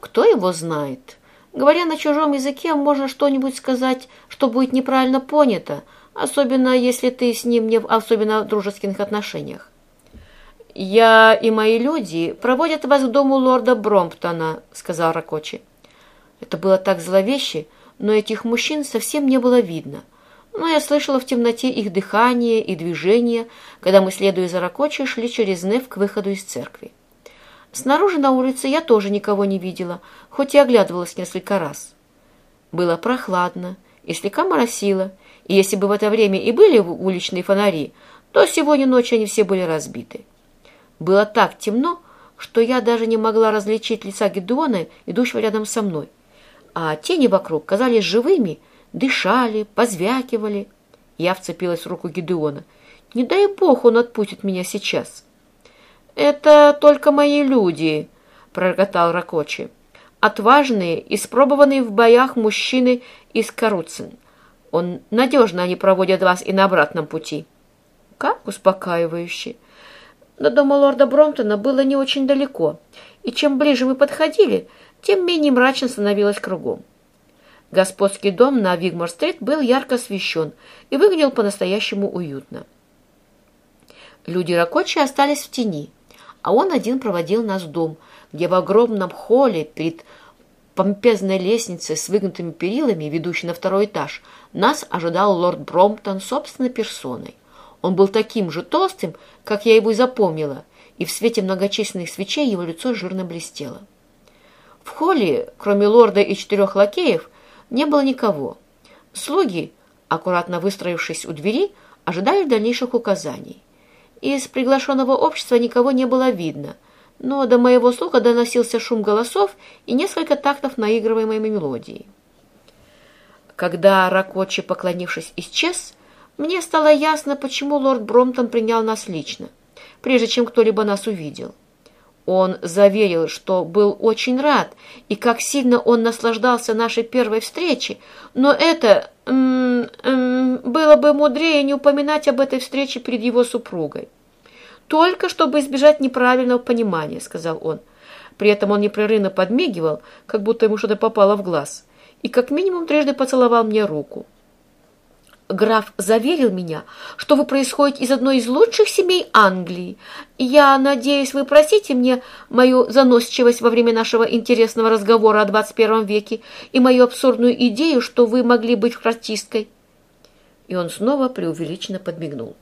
Кто его знает? Говоря на чужом языке, можно что-нибудь сказать, что будет неправильно понято, особенно если ты с ним не в особенно дружеских отношениях. «Я и мои люди проводят вас к дому лорда Бромптона», — сказал Ракочи. Это было так зловеще, но этих мужчин совсем не было видно. Но я слышала в темноте их дыхание и движение, когда мы, следуя за Ракочи, шли через Неф к выходу из церкви. Снаружи на улице я тоже никого не видела, хоть и оглядывалась несколько раз. Было прохладно и слегка моросило, и если бы в это время и были уличные фонари, то сегодня ночью они все были разбиты. Было так темно, что я даже не могла различить лица Гедеона, идущего рядом со мной. А тени вокруг казались живыми, дышали, позвякивали. Я вцепилась в руку Гедеона. «Не дай бог он отпустит меня сейчас!» «Это только мои люди», — пророкотал Ракочи. «Отважные, испробованные в боях мужчины из Каруцин. Он надежно они проводят вас и на обратном пути». «Как успокаивающе!» До дома лорда Бромтона было не очень далеко, и чем ближе мы подходили, тем менее мрачно становилось кругом. Господский дом на Вигмор-стрит был ярко освещен и выглядел по-настоящему уютно. Люди Ракочи остались в тени, а он один проводил нас в дом, где в огромном холле перед помпезной лестницей с выгнутыми перилами, ведущей на второй этаж, нас ожидал лорд Бромптон собственной персоной. Он был таким же толстым, как я его и запомнила, и в свете многочисленных свечей его лицо жирно блестело. В холле, кроме лорда и четырех лакеев, не было никого. Слуги, аккуратно выстроившись у двери, ожидали дальнейших указаний. Из приглашенного общества никого не было видно, но до моего слуха доносился шум голосов и несколько тактов наигрываемой мелодии. Когда Ракочи, поклонившись, исчез, мне стало ясно, почему лорд Бромтон принял нас лично, прежде чем кто-либо нас увидел. Он заверил, что был очень рад и как сильно он наслаждался нашей первой встречей, но это м -м, было бы мудрее не упоминать об этой встрече перед его супругой. «Только чтобы избежать неправильного понимания», — сказал он. При этом он непрерывно подмигивал, как будто ему что-то попало в глаз, и как минимум трижды поцеловал мне руку. Граф заверил меня, что вы происходите из одной из лучших семей Англии. Я надеюсь, вы простите мне мою заносчивость во время нашего интересного разговора о 21 веке и мою абсурдную идею, что вы могли быть артисткой. И он снова преувеличенно подмигнул.